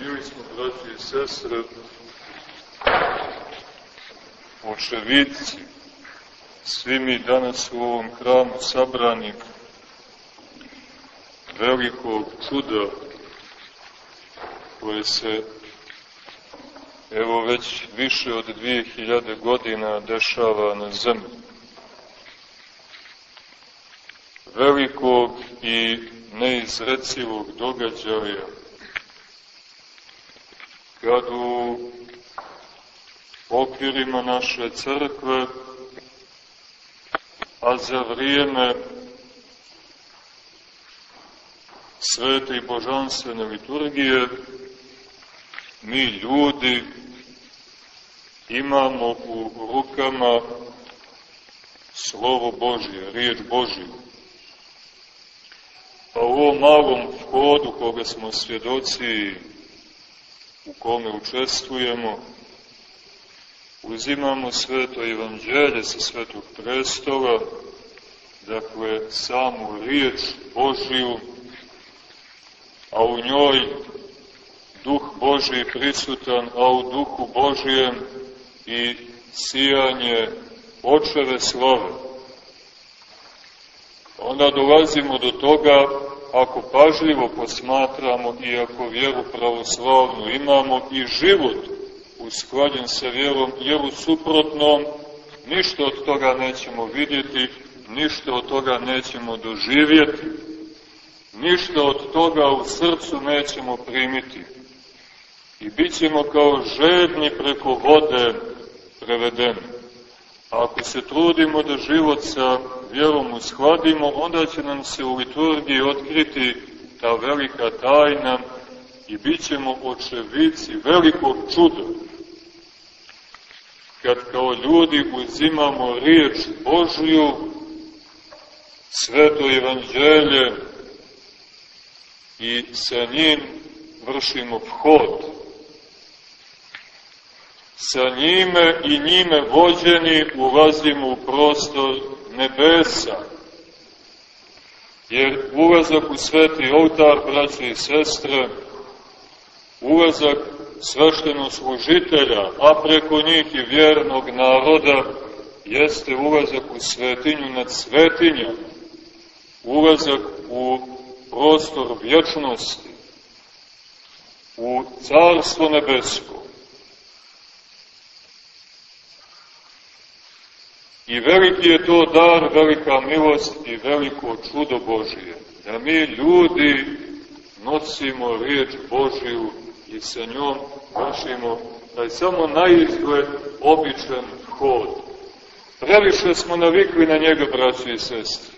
Mili smo, braći i sestre, očevici, svi mi danas u ovom hramu sabrani velikog čuda koje se evo već više od 2000 godina dešava na zemlji. Velikog i neizrecivog događaja kad u okvirima naše crkve, a za vrijeme svete i božanstvene liturgije, mi ljudi imamo u rukama Slovo Božje, riječ Božju. Pa u ovom malom vhodu koga smo svjedoci u kome učestvujemo, uzimamo sveto evanđelje sa svetog prestola, dakle samu riječ Božiju, a u njoj duh Božiji prisutan, a u duhu Božijem i sijanje očeve slave. Onda dolazimo do toga ako pažljivo posmatramo i ako vjeru pravoslavnu imamo i život usklađen sa vjerom, jer u suprotnom ništa od toga nećemo vidjeti, ništa od toga nećemo doživjeti, ništa od toga u srcu nećemo primiti. I bit ćemo kao žedni preko vode prevedeni. A ako se trudimo da život sa vjerom uskladimo, onda će nam se u liturgiji otkriti ta velika tajna i bit ćemo očevici velikog čuda. Kad kao ljudi uzimamo riječ Božju, sveto evanđelje i sa njim vršimo vhod sa njime i njime vođeni ulazimo u prostor nebesa. Jer ulazak u sveti oltar, braće i sestre, ulazak sveštenog služitelja, a preko njih i vjernog naroda, jeste ulazak u svetinju nad svetinjom, ulazak u prostor vječnosti, u carstvo nebesko. I veliki je to dar, velika milost i veliko čudo Božije. Da mi ljudi nosimo riječ Božiju i sa njom vršimo taj samo na izgled običan hod. Previše smo navikli na njega, braći i sestri.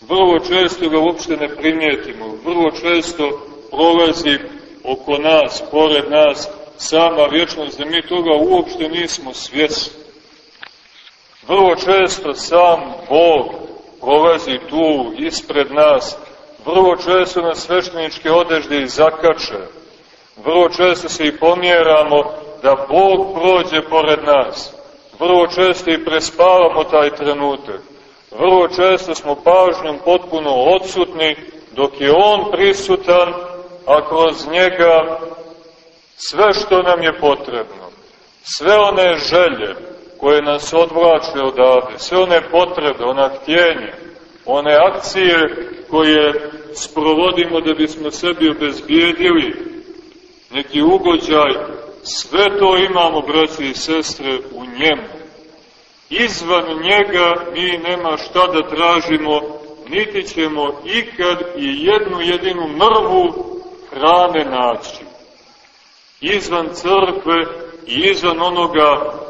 Vrlo često ga uopšte ne primijetimo, vrlo često prolazi oko nas, pored nas, sama vječnost, da mi toga uopšte nismo svjesni. Vrlo često sam Bog prolazi tu ispred nas, vrlo često nas svešteničke odežde i zakače, vrlo često se i pomjeramo da Bog prođe pored nas, vrlo često i prespavamo taj trenutak, vrlo često smo pažnjom potpuno odsutni dok je On prisutan, a kroz njega sve što nam je potrebno, sve one želje, koje nas odvlače odavde, sve one potrebe, ona htjenja, one akcije koje sprovodimo da bismo sebi obezbijedili neki ugođaj, sve to imamo, braći i sestre, u njemu. Izvan njega mi nema šta da tražimo, niti ćemo ikad i jednu jedinu mrvu hrane naći. Izvan crkve i izvan onoga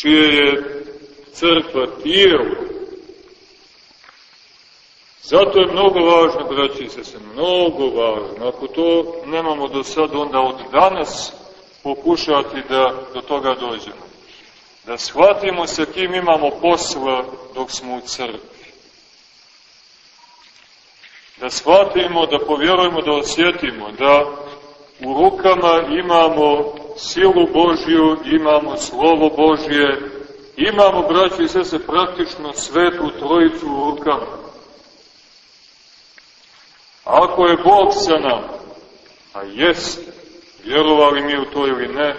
čije je crkva tijelo. Zato je mnogo važno, braći se se, mnogo važno. Ako to nemamo do sada, onda od danas pokušati da do toga dođemo. Da shvatimo sa kim imamo posla dok smo u crkvi. Da shvatimo, da povjerujemo, da osjetimo, da u rukama imamo silu Božju, imamo slovo Božje, imamo, braći i sese, praktično svetu trojicu u rukama. Ako je Bog sa nama, a jeste, vjerovali mi u to ili ne,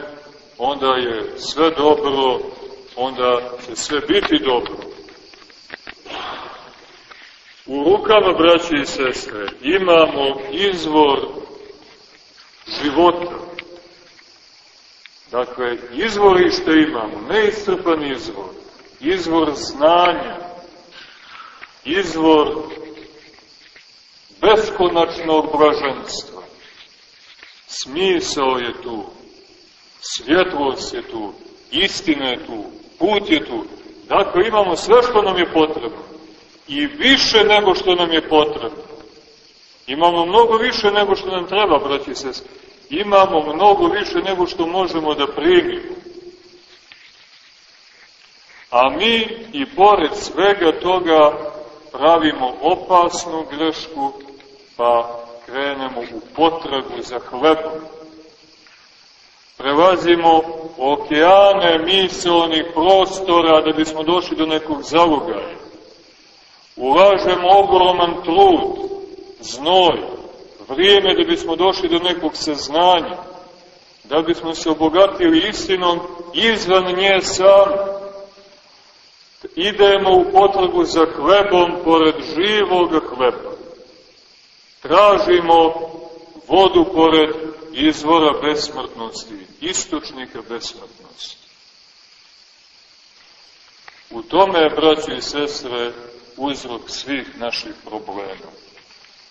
onda je sve dobro, onda će sve biti dobro. U rukama, braći i sestre, imamo izvor života. Dakle, izvorište imamo, neiscrpan izvor, izvor znanja, izvor beskonačnog blaženstva. Smisao je tu, svjetlost je tu, istina je tu, put je tu. Dakle, imamo sve što nam je potrebno. I više nego što nam je potrebno. Imamo mnogo više nego što nam treba, braći se. Imamo mnogo više nego što možemo da primimo. A mi i pored svega toga pravimo opasnu grešku, pa krenemo u potragu za hlebom. Prelazimo okeane miselnih prostora da bismo došli do nekog zalugaja. Ulažemo ogroman trud, znoj, vrijeme da bismo došli do nekog saznanja, da bismo se obogatili istinom izvan nje sami idemo u potragu za hlebom pored živog hleba. Tražimo vodu pored izvora besmrtnosti, istočnika besmrtnosti. U tome, braći i sestre, uzrok svih naših problema.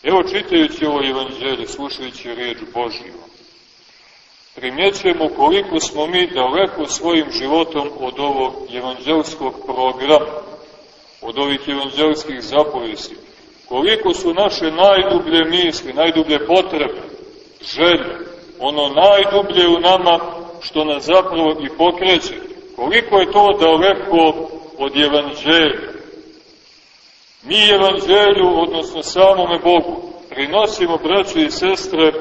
Evo čitajući ovo evanđelje, slušajući riječ Božiju, primjećujemo koliko smo mi daleko svojim životom od ovog evanđelskog programa, od ovih evanđelskih zapovesti, koliko su naše najdublje misli, najdublje potrebe, želje, ono najdublje u nama što nas zapravo i pokreće, koliko je to daleko od evanđelja. Mi evanđelju, odnosno samome Bogu, prinosimo, braće i sestre,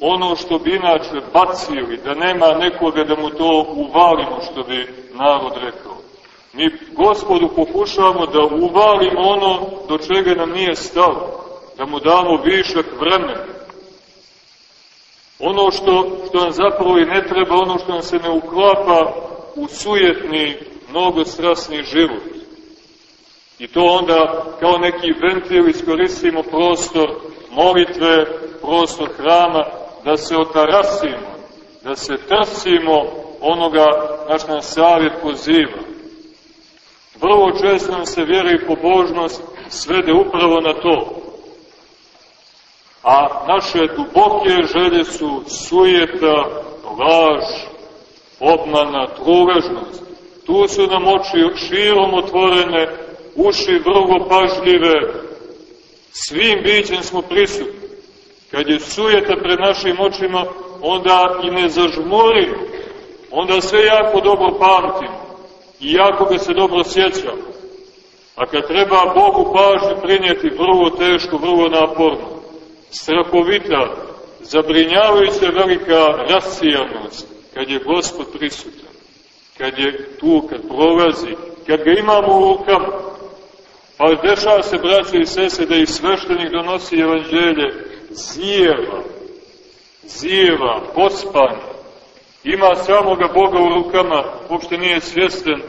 ono što bi inače bacili, da nema nekoga da mu to uvalimo, što bi narod rekao. Mi gospodu pokušavamo da uvalimo ono do čega nam nije stalo, da mu damo višak vremena. Ono što, što nam zapravo i ne treba, ono što nam se ne uklapa u sujetni, mnogostrasni život. I to onda kao neki ventil iskoristimo prostor molitve, prostor hrama, da se otarasimo, da se trsimo onoga naš nam savjet poziva. Vrlo često nam se vjera i pobožnost svede upravo na to. A naše duboke želje su sujeta, laž, obmana, truležnost. Tu su nam oči širom otvorene, uši vrlo pažljive, svim bićem smo prisutni. Kad je sujeta pred našim očima, onda i ne zažmurimo, onda sve jako dobro pamtimo i jako ga se dobro sjećamo. A kad treba Bogu pažnju prinijeti vrlo teško, vrlo naporno, strahovita, zabrinjavajuća velika rasijanost, kad je Gospod prisutan, kad je tu, kad prolazi, kad ga imamo u rukama, pa dešava se, braće i sese, da i sveštenik donosi evanđelje, zijeva, zijeva, pospan, ima samoga Boga u rukama, uopšte nije svjesten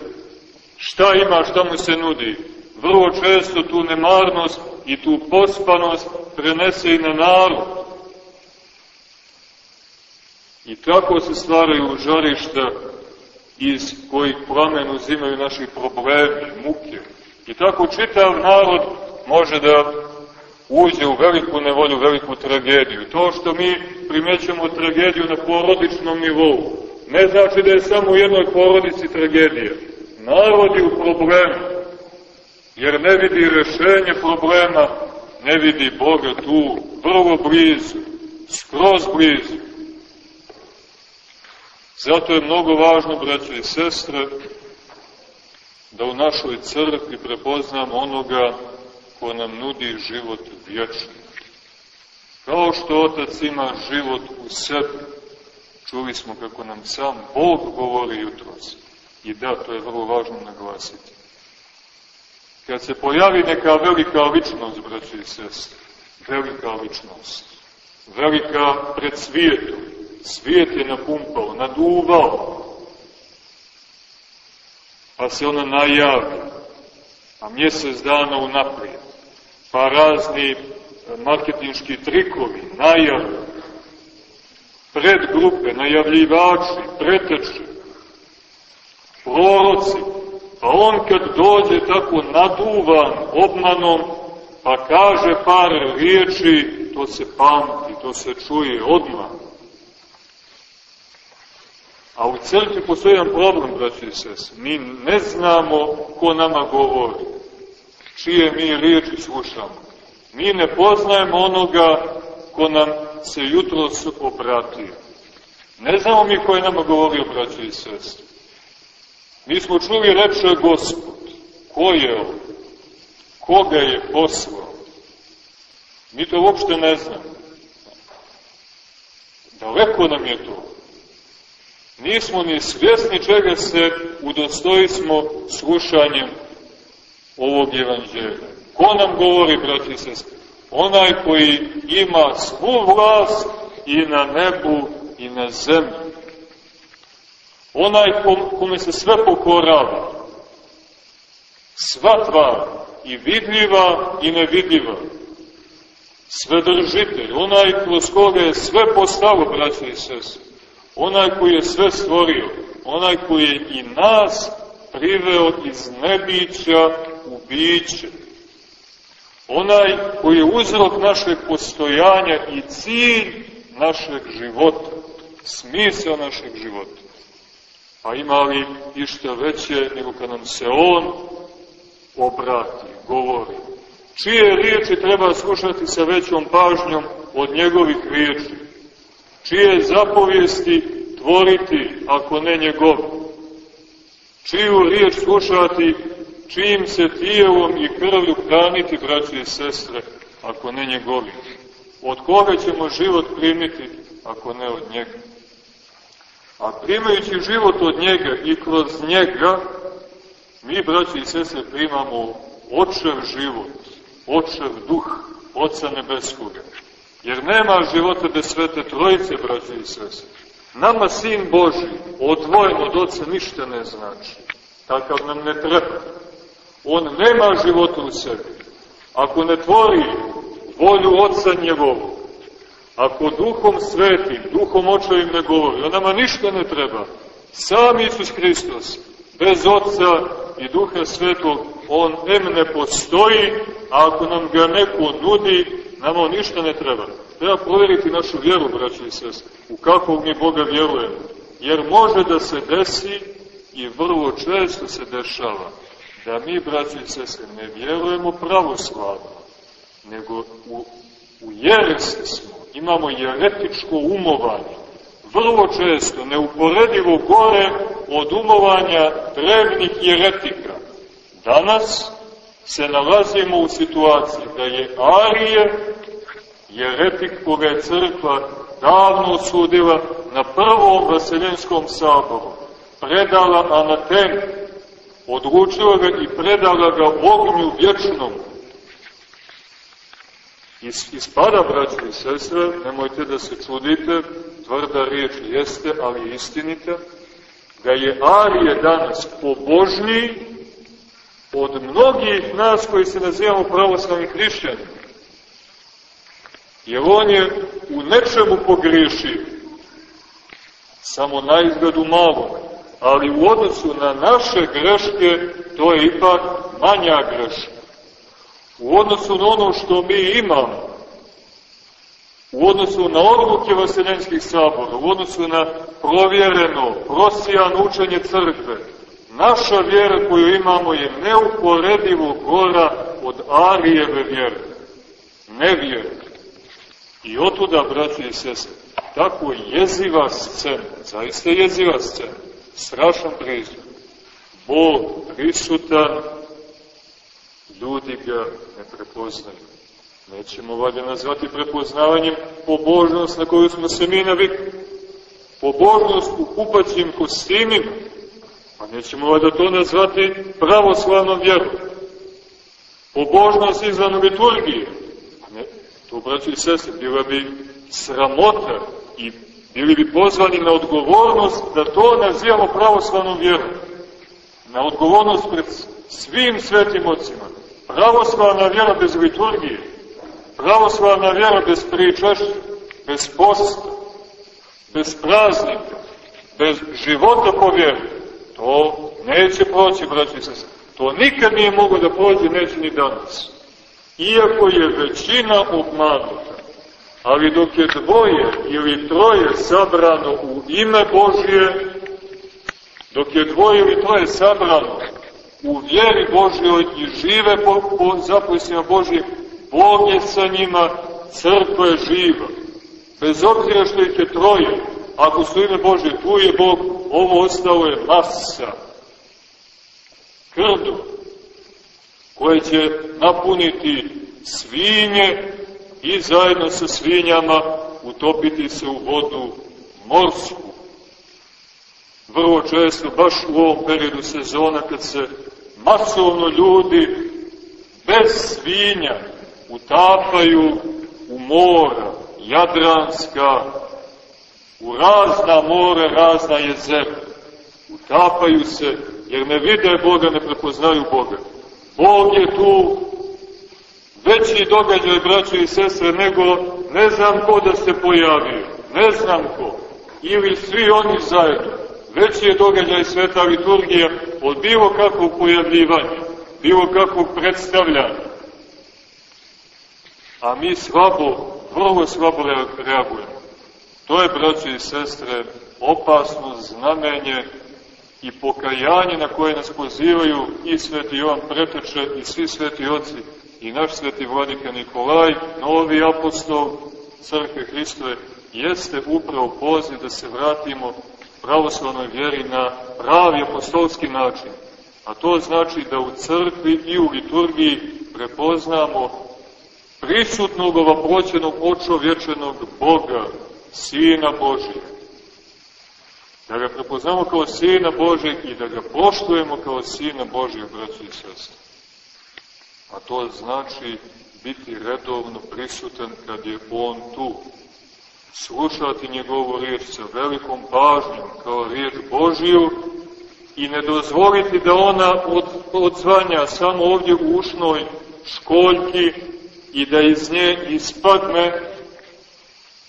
šta ima, šta mu se nudi. Vrlo često tu nemarnost i tu pospanost prenese i na narod. I tako se stvaraju žarišta iz kojih plamen uzimaju naši problemi, muke. I tako čitav narod može da uđe u veliku nevolju, veliku tragediju. To što mi primećemo tragediju na porodičnom nivou, ne znači da je samo u jednoj porodici tragedija. Narod je u problemu, jer ne vidi rešenje problema, ne vidi Boga tu, vrlo blizu, skroz blizu. Zato je mnogo važno, braće i sestre, da u našoj crkvi prepoznamo onoga ko nam nudi život vječni. Kao što Otac ima život u sebi, čuli smo kako nam sam Bog govori jutros. I da, to je vrlo važno naglasiti. Kad se pojavi neka velika ličnost, braći i sestre, velika ličnost, velika pred svijetom, svijet je napumpao, naduvao, pa se ona najavi, a mjesec dana unaprijed, pa razni e, marketinški trikovi, najave, predgrupe, najavljivači, preteče, proroci, pa on kad dođe tako naduvan obmanom, pa kaže par riječi, to se pamti, to se čuje odmah. A u crkvi postoji jedan problem, braći i sese. Mi ne znamo ko nama govori, čije mi riječi slušamo. Mi ne poznajemo onoga ko nam se jutro obratio. Ne znamo mi ko je nama govorio, braći i sese. Mi smo čuli reče Gospod. Ko je on? Koga je poslao? Mi to uopšte ne znamo. Daleko nam je to. Nismo ni svjesni čega se udostoji smo slušanjem ovog evanđelja. Ko nam govori, braći sestri? Onaj koji ima svu vlast i na nebu i na zemlji. Onaj kome se sve pokorava. Sva tvar, i vidljiva i nevidljiva. Svedržitelj, onaj kroz koga je sve postalo, braći i sestri onaj koji je sve stvorio, onaj koji je i nas priveo iz nebića u biće, onaj koji je uzrok našeg postojanja i cilj našeg života, smisao našeg života. Pa ima li išta veće nego kad nam se On obrati, govori. Čije riječi treba slušati sa većom pažnjom od njegovih riječi? Čije zapovijesti tvoriti, ako ne njegov, čiju riječ slušati, čijim se tijelom i krvlju hraniti, braće i sestre, ako ne njegovi. Od koga ćemo život primiti, ako ne od njega? A primajući život od njega i kroz njega, mi, braći i sestre, primamo očev život, očev duh, Oca Nebeskoga. Jer nema života bez svete trojice, braće i sese. Nama sin Boži, odvojen od oca, ništa ne znači. Takav nam ne treba. On nema života u sebi. Ako ne tvori volju oca njegovu, ako duhom svetim, duhom očevim ne govori, on nama ništa ne treba. Sam Isus Hristos, bez oca i duha svetog, on em ne postoji, a ako nam ga neko nudi, Nama ništa ne treba. Treba provjeriti našu vjeru, braći i sest, u kakvog mi Boga vjerujemo. Jer može da se desi i vrlo često se dešava da mi, braći i sest, ne vjerujemo pravoslavno, nego u, u jeresi smo, imamo jeretičko umovanje. Vrlo često, neuporedivo gore od umovanja drevnih jeretika. Danas se nalazimo u situaciji da je Arije jeretik koga je crkva davno osudila na prvom vaseljenskom saboru, predala anatem, odlučila ga i predala ga ognju vječnom. Is, ispada, braći i sestre, nemojte da se čudite, tvrda riječ jeste, ali istinite, da je Arije danas pobožniji od mnogih nas koji se nazivamo pravoslavni hrišćani. Jer on je u nečemu pogriješio, samo na izgledu malo, ali u odnosu na naše greške to je ipak manja greška. U odnosu na ono što mi imamo, u odnosu na odluke vaseljenskih sabora, u odnosu na provjereno, prosijano učenje crkve, naša vjera koju imamo je neuporedivo gora od Arijeve vjere. Nevjere. I otuda, braći i sese, tako jeziva scena, zaista jeziva scena, strašan prizor. Bog prisutan, ljudi ga ne prepoznaju. Nećemo valjda nazvati prepoznavanjem pobožnost na koju smo se mi navikli. Pobožnost u kupaćim kostimima, pa nećemo valjda to nazvati pravoslavnom vjerom. Pobožnost izvan liturgije, To, braći i sestri, bila bi sramota i Bili bi pozvani na odgovornost da to nazivamo pravoslavnom vjerom. Na odgovornost pred svim svetim ocima. Pravoslavna vjera bez liturgije, pravoslavna vjera bez pričašća, bez posta, bez praznika, bez života po vjeru, to neće proći, braći se. To nikad nije mogo da prođe, neće ni danas. Iako je većina obmanuta, ali dok je dvoje ili troje sabrano u ime Božje, dok je dvoje ili troje sabrano u vjeri Božjoj i žive po, po zapisima Božjih, Bog je sa njima, crkva je živa. Bez obzira što ih je troje, ako su ime tu je Bog, ovo ostalo je masa. Krdo, koje će napuniti svinje i zajedno sa svinjama utopiti se u vodu morsku. Vrlo često, baš u ovom periodu sezona, kad se masovno ljudi bez svinja utapaju u mora, Jadranska, u razna mora, razna jezera. Utapaju se, jer ne vide Boga, ne prepoznaju Boga. Bog je tu veći događaj, braćo i sestre, nego ne znam ko da se pojavio, ne znam ko, ili svi oni zajedno. Veći je događaj sveta liturgija od bilo kakvog pojavljivanja, bilo kakvog predstavljanja. A mi slabo, vrlo slabo reagujemo. To je, braće i sestre, opasno znamenje i pokajanje na koje nas pozivaju i sveti Jovan Preteče i svi sveti oci i naš sveti vladika Nikolaj, novi apostol Crkve Hristove, jeste upravo poziv da se vratimo pravoslavnoj vjeri na pravi apostolski način. A to znači da u crkvi i u liturgiji prepoznamo prisutnog ovaproćenog očovječenog Boga, Sina Božijeg. Da ga prepoznamo kao Sina Božijeg i da ga poštujemo kao Sina Božijeg, braći i sestri. A to znači biti redovno prisutan kad je On tu. Slušati njegovu riječ sa velikom pažnjom kao riječ Božiju i ne dozvoliti da ona od, odzvanja samo ovdje u ušnoj školjki i da iz nje ispadne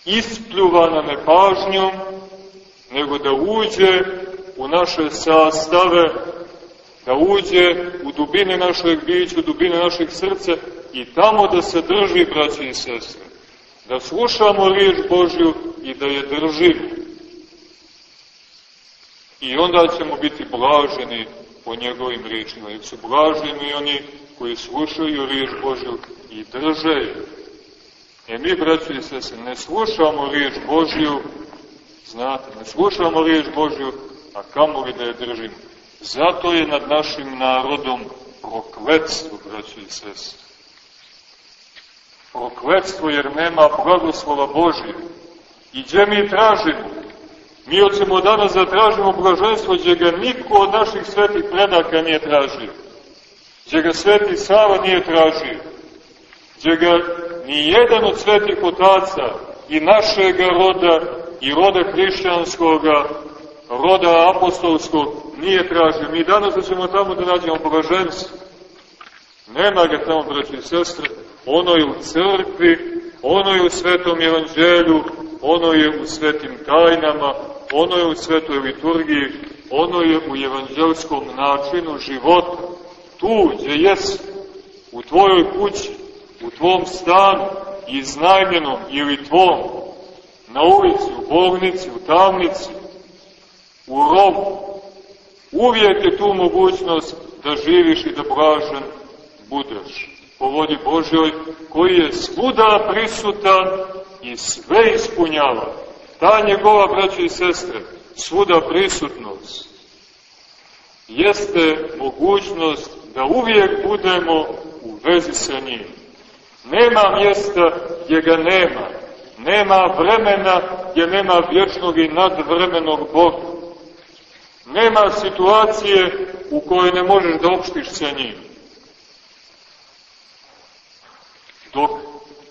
ispljuvana nepažnjom, nego da uđe u naše sastave da uđe u dubine našeg bića, u dubine našeg srca i tamo da se drži, braći i sestre. Da slušamo riječ Božju i da je držimo. I onda ćemo biti blaženi po njegovim riječima, jer su blaženi oni koji slušaju riječ Božju i drže je. E mi, braći i sestre, ne slušamo riječ Božju, znate, ne slušamo riječ Božju, a kamo li da je držimo. Zato je nad našim narodom prokletstvo, braći i sestri. Prokletstvo jer nema blagoslova Božije. I gdje mi tražimo? Mi hoćemo danas da tražimo blaženstvo gdje ga niko od naših svetih predaka nije tražio. Gdje ga sveti Sava nije tražio. Gdje ga ni jedan od svetih otaca i našega roda i roda hrišćanskoga roda apostolskog nije tražio. Mi danas da ćemo tamo da nađemo blaženstvo. Nema ga tamo, braći i sestre, ono je u crkvi, ono je u svetom evanđelju, ono je u svetim tajnama, ono je u svetoj liturgiji, ono je u evanđelskom načinu života. Tu gdje jesi, u tvojoj kući, u tvom stanu, iznajmljenom ili tvom, na ulici, u bolnici, u tamnici, u robu, uvijek je tu mogućnost da živiš i da blažen budeš. Po vodi Božjoj, koji je svuda prisutan i sve ispunjava. Ta njegova, braće i sestre, svuda prisutnost, jeste mogućnost da uvijek budemo u vezi sa njim. Nema mjesta gdje ga nema. Nema vremena gdje nema vječnog i nadvremenog Boga. Nema situacije u kojoj ne možeš da opštiš sa njim. Dok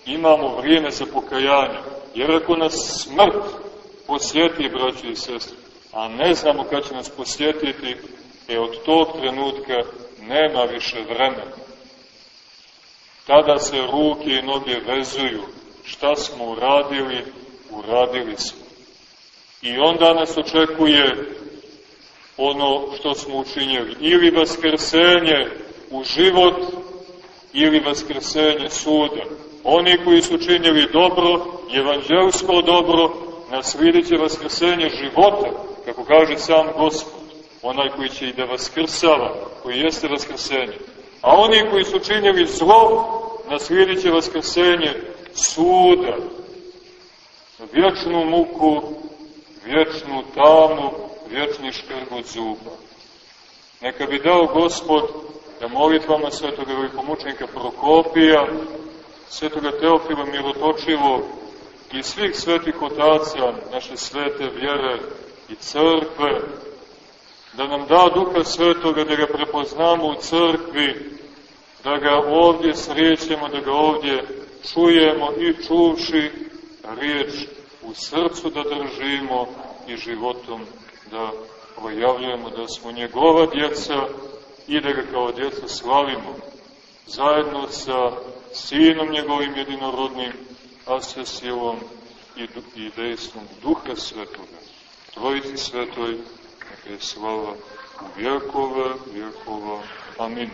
imamo vrijeme za pokajanje. Jer ako nas smrt posjeti, braći i sestri, a ne znamo kad će nas posjetiti, e od tog trenutka nema više vremena. Tada se ruke i noge vezuju. Šta smo uradili? Uradili smo. I onda nas očekuje ono što smo učinjeli. Ili vaskrsenje u život, ili vaskrsenje suda. Oni koji su činjeli dobro, evanđelsko dobro, nasvidit će vaskrsenje života, kako kaže sam Gospod, onaj koji će i da vaskrsava, koji jeste vaskrsenje. A oni koji su činjeli zlo, nasvidit će vaskrsenje suda, vječnu muku, vječnu tamu, vječni škrbut zuba. Neka bi dao Gospod da molitvama svetoga velikomučenika Prokopija, svetoga Teofila Mirotočivog i svih svetih otaca naše svete vjere i crkve, da nam da duha svetoga, da ga prepoznamo u crkvi, da ga ovdje srećemo, da ga ovdje čujemo i čuvši riječ u srcu da držimo i životom da projavljujemo da smo njegova djeca i da ga kao djeca slavimo zajedno sa sinom njegovim jedinorodnim, a sa silom i, i dejstvom duha svetoga. Trojici svetoj, neka je slava vjekova, vjekova. Amin.